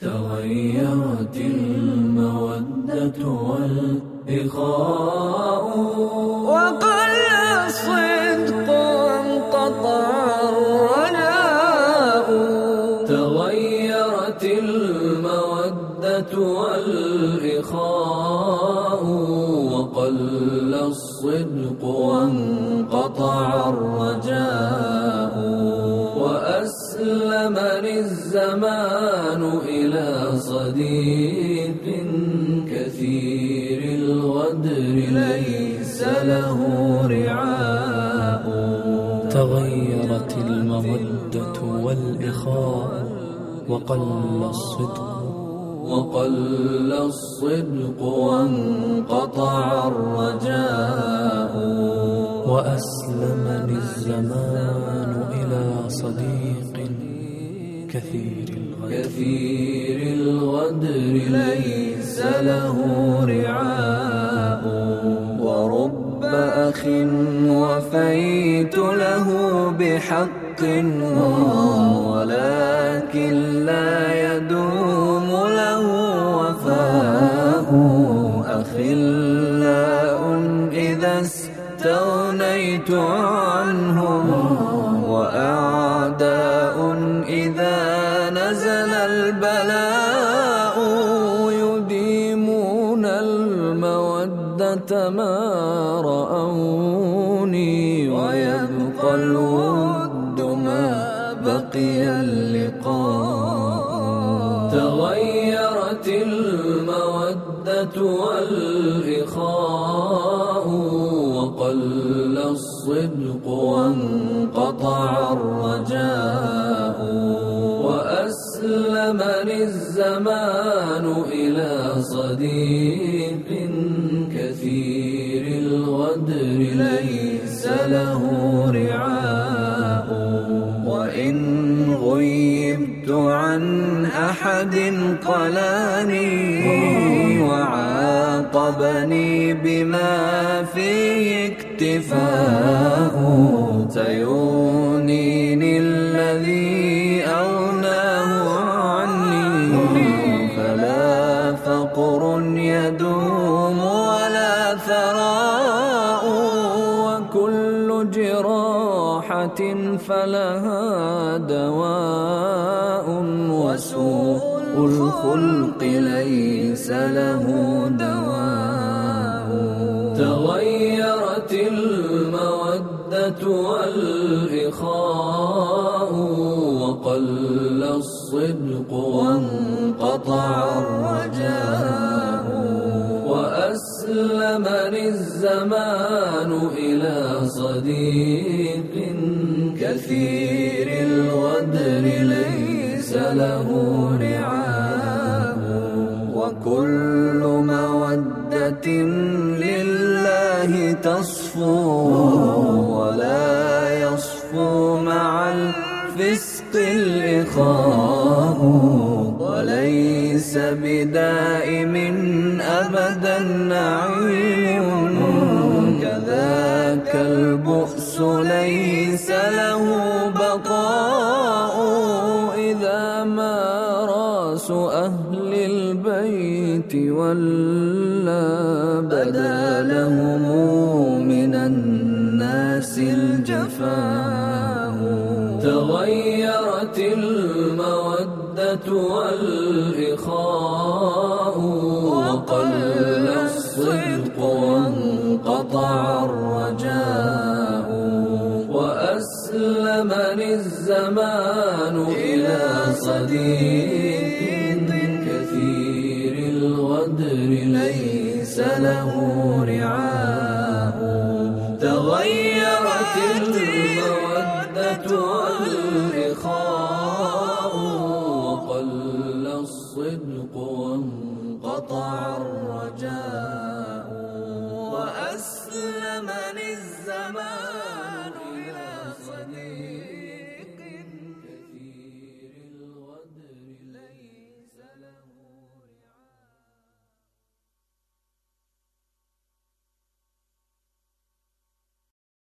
تغيرت المودة والإخاء. وقل الصدق وانقطع الرجاء تغيرت المودة والإخاء. وقل الصدق وانقطع وأسلمني الزمان إلى صديق كثير الغدر ليس له رعاء. تغيرت المودة والإخاء وقل الصدق. وقل الصدق وانقطع الرجاء. وأسلمني الزمان إلى صديق. كثير الغدر كثير الغدر ليس له رعاء. ورب أخ وفيت له بحق ولكن لا يدوم له وفاء. أخلاء إذا استغنيت عنهم ما رأوني ويبقى الود ما بقي اللقاء تغيرت المودة والإخاء وقل الصدق وانقطع الرجاء وأسلمني الزمان إلى صديق ليس له رعاء وإن غيبت عن أحد قلاني وعاقبني بما فيه اكتفاء سيغنيني الذي جراحة فلها دواء وسوء الخلق ليس له دواء تغيرت المودة والإخاء وقل الصدق وانقطع الرجاء وأسلمني الزمان إلى صديق كثير الغدر ليس له رعاء وكل مودة لله تصفو ولا يصفو مع الفسق الإخاء وليس بدائم أبدا نعيم. كذاك البؤس ليس له بقاء. إذا ما راس أهل البيت ولا بدا لهم من الناس الجفاء. المودة والإخاء وقل الصدق وانقطع الرجاء وأسلمني الزمان إلى صديق كثير الغدر ليس له رعاء تغيرت المودة والإخاء